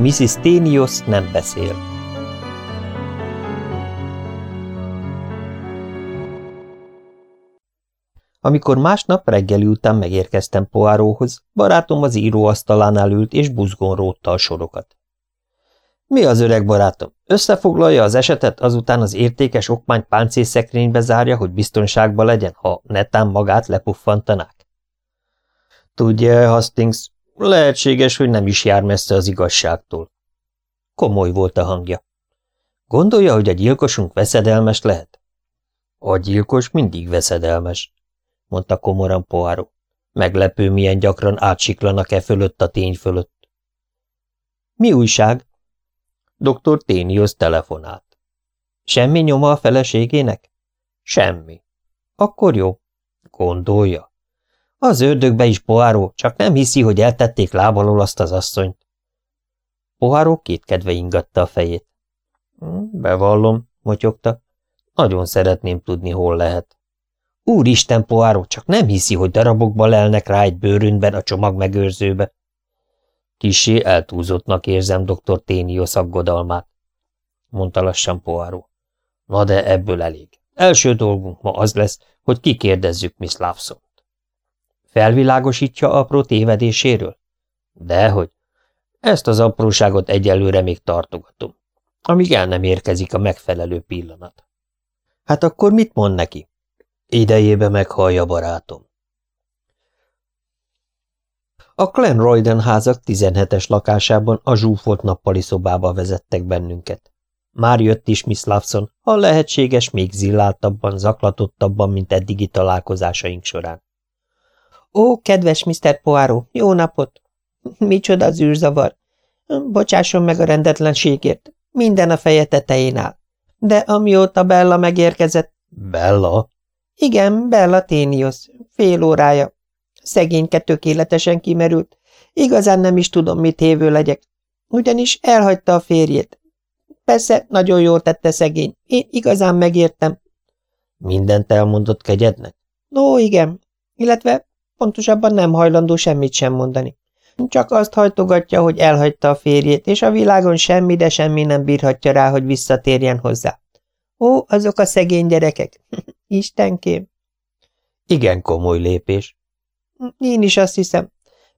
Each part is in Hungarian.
Mrs. Tenios nem beszél. Amikor másnap reggeli után megérkeztem Poáróhoz, barátom az íróasztalánál ült és buzgón rótta a sorokat. Mi az öreg barátom? Összefoglalja az esetet, azután az értékes okmányt páncélszekrénybe zárja, hogy biztonságban legyen, ha netán magát lepuffantanák? Tudja, Hastings, lehetséges, hogy nem is jár messze az igazságtól. Komoly volt a hangja. Gondolja, hogy a gyilkosunk veszedelmes lehet? A gyilkos mindig veszedelmes, mondta komoran Poáró. Meglepő, milyen gyakran átsiklanak-e fölött a tény fölött. Mi újság? Dr. Ténius telefonált. Semmi nyoma a feleségének? Semmi. Akkor jó. Gondolja. Az ördögbe is Poáró, csak nem hiszi, hogy eltették lábalól azt az asszonyt. Poáró kétkedve ingatta a fejét. Hm, bevallom, motyogta. Nagyon szeretném tudni, hol lehet. Úristen, Poáró, csak nem hiszi, hogy darabokba lelnek rá egy bőrünkben a csomagmegőrzőbe. Kisé eltúzottnak érzem dr. Ténios aggodalmát, mondta lassan Poáró. Na de ebből elég. Első dolgunk ma az lesz, hogy kikérdezzük Miss lawson -t. Felvilágosítja apró tévedéséről? Dehogy. Ezt az apróságot egyelőre még tartogatom, amíg el nem érkezik a megfelelő pillanat. Hát akkor mit mond neki? Idejébe meghallja, barátom. A Glen Royden házak 17-es lakásában a zsúfolt nappali szobába vezettek bennünket. Már jött is Miss Lawson, a lehetséges még zilláltabban, zaklatottabban, mint eddigi találkozásaink során. Ó, kedves Mr. Poirot, jó napot! Micsoda az űrzavar! Bocsásson meg a rendetlenségért, minden a feje tetején áll. De amióta Bella megérkezett... Bella? Igen, Bella Ténios, fél órája. Szegényke tökéletesen kimerült. Igazán nem is tudom, mit hévő legyek. Ugyanis elhagyta a férjét. Persze, nagyon jól tette szegény. Én igazán megértem. Mindent elmondott kegyednek? Ó, igen. Illetve pontosabban nem hajlandó semmit sem mondani. Csak azt hajtogatja, hogy elhagyta a férjét, és a világon semmi, de semmi nem bírhatja rá, hogy visszatérjen hozzá. Ó, azok a szegény gyerekek. Istenkém. Igen komoly lépés. Én is azt hiszem.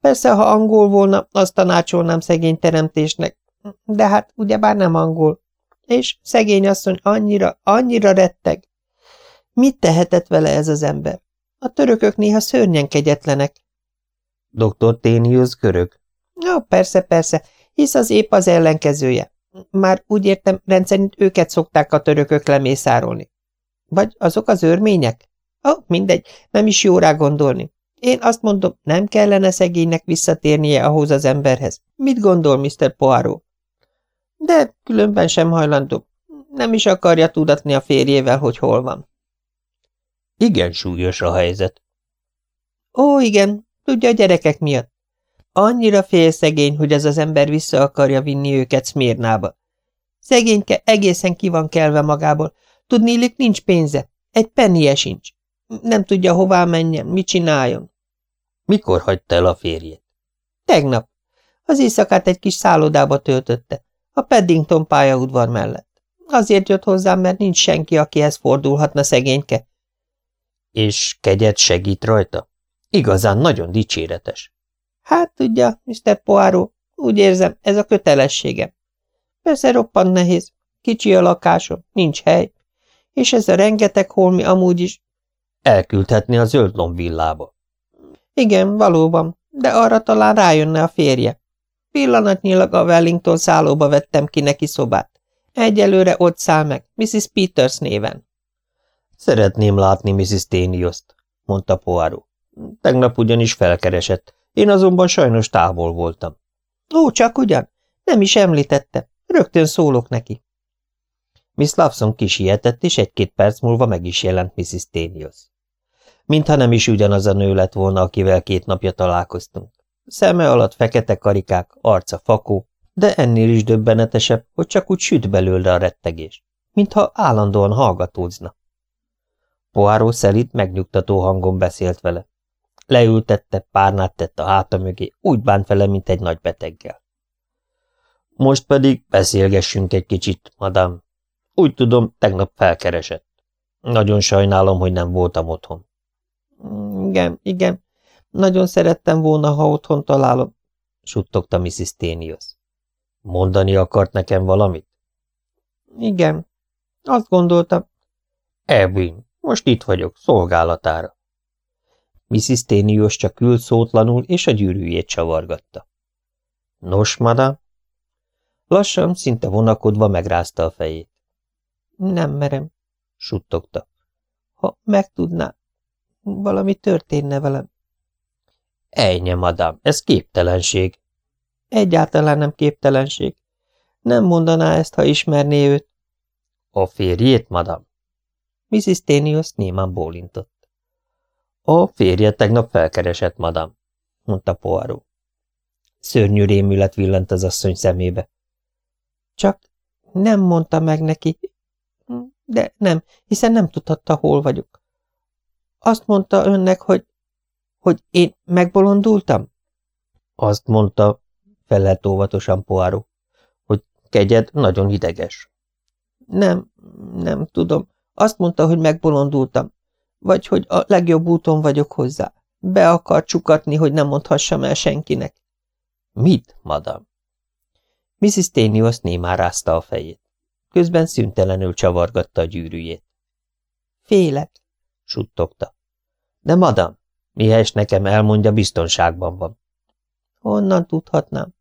Persze, ha angol volna, azt tanácsolnám szegény teremtésnek. De hát ugyebár nem angol. És szegény asszony annyira, annyira retteg. Mit tehetett vele ez az ember? A törökök néha szörnyen kegyetlenek. Dr. Ténius görög? Ja, persze, persze, hisz az épp az ellenkezője. Már úgy értem, rendszerint őket szokták a törökök lemészárolni. Vagy azok az örmények? Ó, oh, mindegy, nem is jó rá gondolni. Én azt mondom, nem kellene szegénynek visszatérnie ahhoz az emberhez. Mit gondol Mr. Poirot? De különben sem hajlandó. Nem is akarja tudatni a férjével, hogy hol van. Igen súlyos a helyzet. Ó, igen, tudja a gyerekek miatt. Annyira félszegény, hogy ez az ember vissza akarja vinni őket Szmérnába. Szegényke egészen ki van kelve magából. Tudnélik, nincs pénze. Egy pennie sincs. Nem tudja, hová menjen, mit csináljon. Mikor hagyta el a férjét? Tegnap. Az éjszakát egy kis szállodába töltötte, a Paddington pályaudvar mellett. Azért jött hozzám, mert nincs senki, akihez fordulhatna szegényke. És kegyet segít rajta? Igazán nagyon dicséretes. Hát tudja, Mr. Poirot, úgy érzem, ez a kötelességem. Persze roppant nehéz, kicsi a lakásom, nincs hely, és ez a rengeteg holmi amúgy is Elküldhetni a zöld lombvillába. Igen, valóban, de arra talán rájönne a férje. Pillanatnyilag a Wellington szállóba vettem ki neki szobát. Egyelőre ott száll meg, Mrs. Peters néven. Szeretném látni Mrs. Ténioszt, mondta Poirot. Tegnap ugyanis felkeresett, én azonban sajnos távol voltam. Ó, csak ugyan? Nem is említette. Rögtön szólok neki. Miss Lawson kisietett, és egy-két perc múlva meg is jelent Mrs. Ténios mintha nem is ugyanaz a nő lett volna, akivel két napja találkoztunk. Szeme alatt fekete karikák, arca fakó, de ennél is döbbenetesebb, hogy csak úgy süt belőle a rettegés, mintha állandóan hallgatózna. Poáró szelít, megnyugtató hangon beszélt vele. Leültette, párnát tett a háta mögé, úgy bánt vele, mint egy nagy beteggel. Most pedig beszélgessünk egy kicsit, madám. Úgy tudom, tegnap felkeresett. Nagyon sajnálom, hogy nem voltam otthon. Igen, igen. Nagyon szerettem volna, ha otthon találom, suttogta Mrs. Tenios. Mondani akart nekem valamit? Igen. Azt gondoltam. Edwin, most itt vagyok, szolgálatára. Mrs. Tenios csak ült szótlanul, és a gyűrűjét csavargatta. Nos, madam? Lassan, szinte vonakodva megrázta a fejét. Nem merem, suttogta. Ha megtudná, valami történne velem. Ejnye, madám, ez képtelenség. Egyáltalán nem képtelenség. Nem mondaná ezt, ha ismerné őt. A férjét, madám? Mrs. Tenios némán bólintott. A férje tegnap felkeresett, madám, mondta Poirot. Szörnyű rémület villant az asszony szemébe. Csak nem mondta meg neki. De nem, hiszen nem tudhatta, hol vagyok. Azt mondta önnek, hogy, hogy én megbolondultam? Azt mondta, felelt óvatosan Poáró, hogy kegyed nagyon ideges. Nem, nem tudom. Azt mondta, hogy megbolondultam. Vagy hogy a legjobb úton vagyok hozzá. Be akar csukatni, hogy nem mondhassam el senkinek. Mit, madam? Mrs. Tenios némán rázta a fejét. Közben szüntelenül csavargatta a gyűrűjét. Félek, suttogta. De madam, mihez nekem elmondja, biztonságban van. Honnan tudhatnám?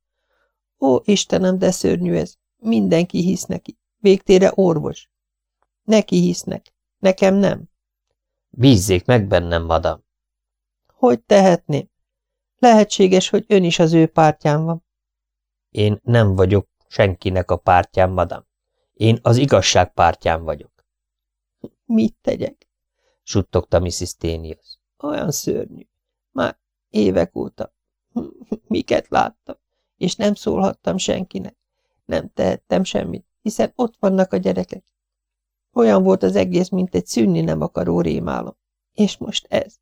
Ó, Istenem, de szörnyű ez. Mindenki hisz neki. Végtére orvos. Neki hisznek. Nekem nem. Bízzék meg bennem, madam. Hogy tehetném? Lehetséges, hogy ön is az ő pártján van. Én nem vagyok senkinek a pártján, madam. Én az igazság pártján vagyok. Mit tegyek? suttogta Mrs. Tenius. Olyan szörnyű. Már évek óta. Miket láttam, és nem szólhattam senkinek. Nem tehettem semmit, hiszen ott vannak a gyerekek. Olyan volt az egész, mint egy szűnni nem akaró rémálom. És most ez.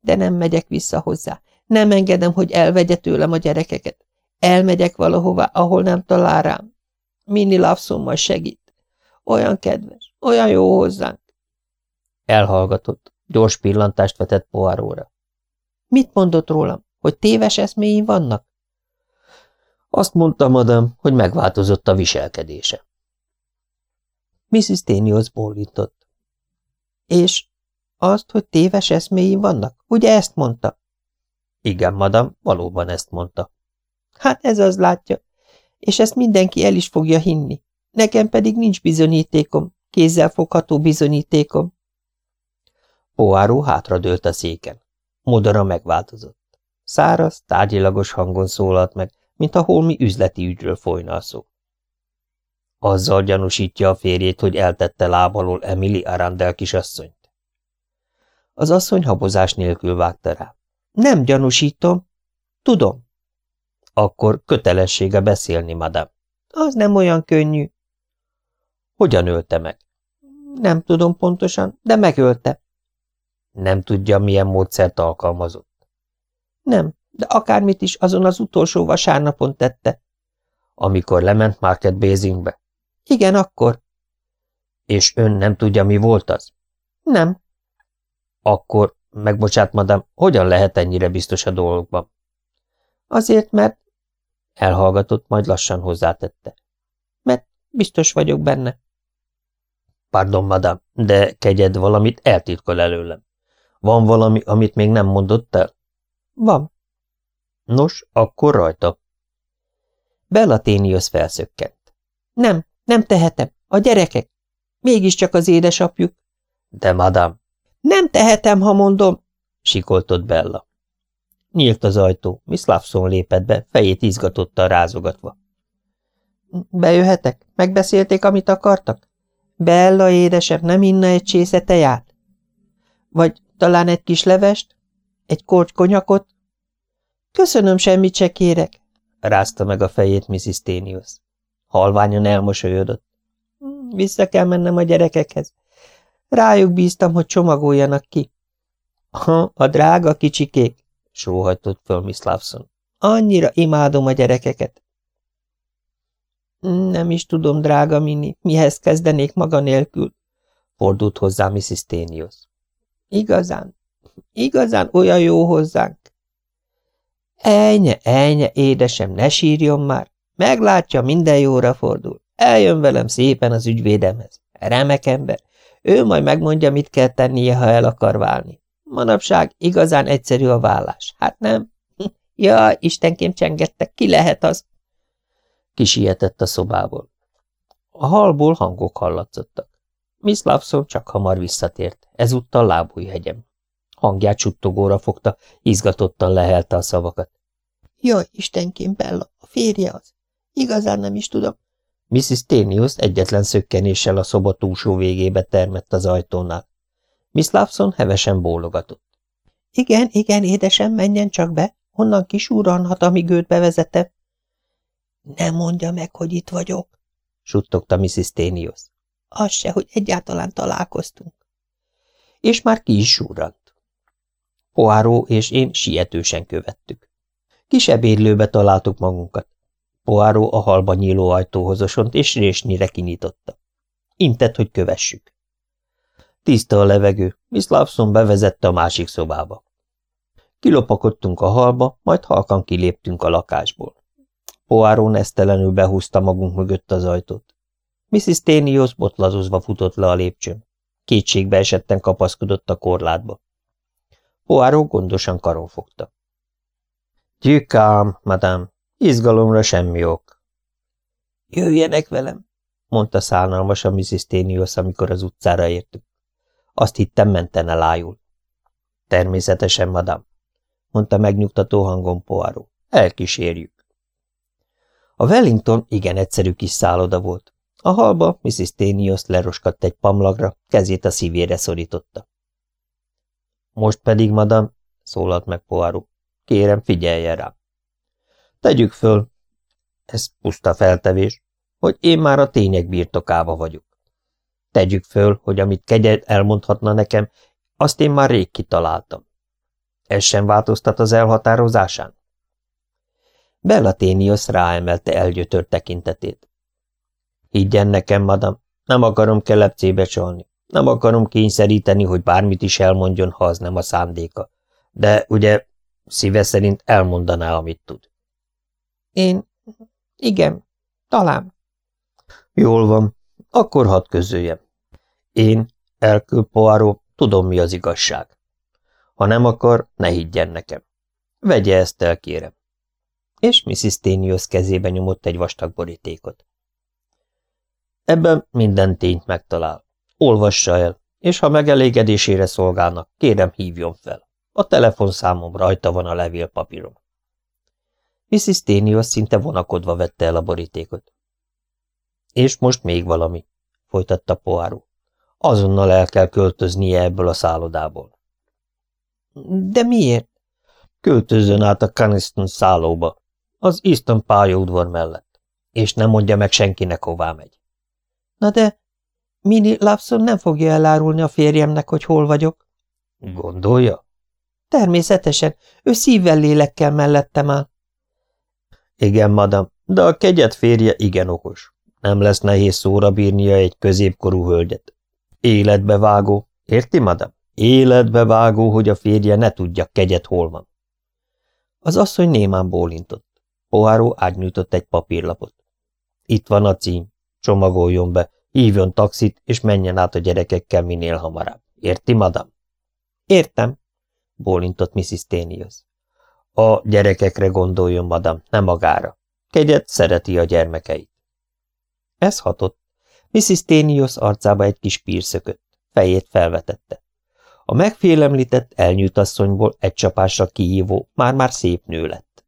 De nem megyek vissza hozzá. Nem engedem, hogy elvegye tőlem a gyerekeket. Elmegyek valahová, ahol nem talál rám. Minni Lawson segít. Olyan kedves, olyan jó hozzánk. Elhallgatott, gyors pillantást vetett poáróra. Mit mondott rólam? Hogy téves eszméi vannak? Azt mondta, madam, hogy megváltozott a viselkedése. Mrs. Tenios bólintott. És azt, hogy téves eszméi vannak? Ugye ezt mondta? Igen, madam, valóban ezt mondta. Hát ez az látja, és ezt mindenki el is fogja hinni. Nekem pedig nincs bizonyítékom, kézzel fogható bizonyítékom. Poáró hátradőlt a széken. Modora megváltozott. Száraz, tárgyilagos hangon szólalt meg, mint a holmi üzleti ügyről folyna a szó. Azzal gyanúsítja a férjét, hogy eltette lábalól Emily Arandel kisasszonyt. Az asszony habozás nélkül vágta rá. Nem gyanúsítom. Tudom. Akkor kötelessége beszélni, madam. Az nem olyan könnyű. Hogyan ölte meg? Nem tudom pontosan, de megölte. Nem tudja, milyen módszert alkalmazott? Nem, de akármit is azon az utolsó vasárnapon tette. Amikor lement Market Basingbe? Igen, akkor. És ön nem tudja, mi volt az? Nem. Akkor, megbocsát, madam, hogyan lehet ennyire biztos a dolgokban? Azért, mert... Elhallgatott, majd lassan hozzátette. Mert biztos vagyok benne. Pardon, madam, de kegyed valamit eltitkol előlem. Van valami, amit még nem mondott el? Van. Nos, akkor rajta. Bella Téniusz felszökkent. Nem, nem tehetem. A gyerekek. Mégiscsak az édesapjuk. De, madám. Nem tehetem, ha mondom, sikoltott Bella. Nyílt az ajtó, Miss lépett be, fejét izgatottan rázogatva. Bejöhetek? Megbeszélték, amit akartak? Bella édesem, nem inna egy csésze teját? Vagy talán egy kis levest? Egy korty konyakot? Köszönöm, semmit se kérek, rázta meg a fejét Mrs. Tenius. Halványan elmosolyodott. Vissza kell mennem a gyerekekhez. Rájuk bíztam, hogy csomagoljanak ki. Ha, a drága kicsikék, sóhajtott föl Miss. Annyira imádom a gyerekeket. Nem is tudom, drága Mini, mihez kezdenék maga nélkül, fordult hozzá Mrs. Tenios. Igazán, igazán olyan jó hozzánk. Ejnye, ejnye, édesem, ne sírjon már. Meglátja, minden jóra fordul. Eljön velem szépen az ügyvédemhez. Remek ember. Ő majd megmondja, mit kell tennie, ha el akar válni. Manapság igazán egyszerű a vállás. Hát nem? Ja, istenkém csengettek, ki lehet az? Kisietett a szobából. A halból hangok hallatszottak. Miss Lawson csak hamar visszatért, ezúttal lábújhegyem. Hangját suttogóra fogta, izgatottan lehelte a szavakat. Jaj, istenkém, Bella, a férje az. Igazán nem is tudom. Mrs. Tenius egyetlen szökkenéssel a szoba túlsó végébe termett az ajtónál. Miss Lawson hevesen bólogatott. Igen, igen, édesem, menjen csak be, onnan kisúranhat, amíg őt bevezetem. Nem mondja meg, hogy itt vagyok, suttogta Mrs. Tenius. Az se, hogy egyáltalán találkoztunk. És már ki is súrant. Poáró és én sietősen követtük. Kis ebédlőbe találtuk magunkat. Poáró a halba nyíló ajtóhoz osont, és résnyire kinyitotta. Intett, hogy kövessük. Tiszta a levegő, Miss Lawson bevezette a másik szobába. Kilopakodtunk a halba, majd halkan kiléptünk a lakásból. Poáró nesztelenül behúzta magunk mögött az ajtót. Mrs. Tenios botlazozva futott le a lépcsőn. Kétségbe esetten kapaszkodott a korlátba. Poáró gondosan karon fogta. Gyükám, madám, izgalomra semmi ok. Jöjjenek velem, mondta szánalmasan Mrs. Tenios, amikor az utcára értünk. Azt hittem, menten elájul. Természetesen, madám, mondta megnyugtató hangon Poáró. Elkísérjük. A Wellington igen egyszerű kis szálloda volt. A halba Mrs. Tenios leroskadt egy pamlagra, kezét a szívére szorította. Most pedig, madam, szólalt meg Poáró, kérem figyelje rám. Tegyük föl, ez puszta feltevés, hogy én már a tények birtokába vagyok. Tegyük föl, hogy amit kegyed elmondhatna nekem, azt én már rég kitaláltam. Ez sem változtat az elhatározásán? Bellaténios ráemelte elgyötört tekintetét. Higgyen nekem, madam, nem akarom kelepcébe csalni. Nem akarom kényszeríteni, hogy bármit is elmondjon, ha az nem a szándéka. De ugye szíve szerint elmondaná, amit tud. Én... igen, talán. Jól van, akkor hadd közöljem. Én, Elkül Poirot, tudom, mi az igazság. Ha nem akar, ne higgyen nekem. Vegye ezt el, kérem. És Mrs. Tenios kezébe nyomott egy vastag borítékot. Ebben minden tényt megtalál. Olvassa el, és ha megelégedésére szolgálnak, kérem hívjon fel. A telefonszámom rajta van a levélpapírom. Mrs. Tenios szinte vonakodva vette el a borítékot. És most még valami, folytatta Poáró. Azonnal el kell költöznie ebből a szállodából. De miért? Költözzön át a Caniston szállóba, az Easton pályaudvar mellett, és nem mondja meg senkinek, hová megy. Na de Mini Lapson nem fogja elárulni a férjemnek, hogy hol vagyok. Gondolja? Természetesen, ő szívvel lélekkel mellettem áll. Igen, madam, de a kegyet férje igen okos. Nem lesz nehéz szóra bírnia egy középkorú hölgyet. Életbe vágó, érti, madam? Életbe vágó, hogy a férje ne tudja, kegyet hol van. Az asszony némán bólintott. Poháró átnyújtott egy papírlapot. Itt van a cím. Csomagoljon be, hívjon taxit, és menjen át a gyerekekkel minél hamarabb. Érti, madam? Értem, bólintott Mrs. Tenius. A gyerekekre gondoljon, madam, nem magára. Kegyet szereti a gyermekeit. Ez hatott. Mrs. Tenius arcába egy kis pír fejét felvetette. A megfélemlített elnyűjt asszonyból egy csapásra kihívó, már-már szép nő lett.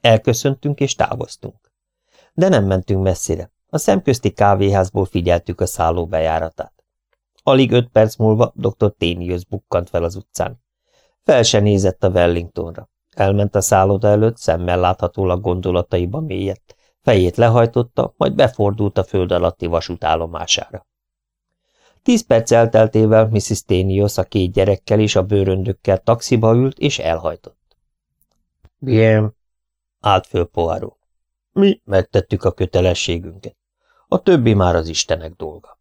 Elköszöntünk és távoztunk. De nem mentünk messzire. A szemközti kávéházból figyeltük a szálló bejáratát. Alig öt perc múlva dr. Ténius bukkant fel az utcán. Fel se nézett a Wellingtonra. Elment a szálloda előtt, szemmel láthatólag gondolataiba mélyett. Fejét lehajtotta, majd befordult a föld alatti vasútállomására. Tíz perc elteltével Mrs. Tenios a két gyerekkel és a bőröndökkel taxiba ült és elhajtott. Bien, állt föl Poirot. Mi megtettük a kötelességünket. A többi már az Istenek dolga.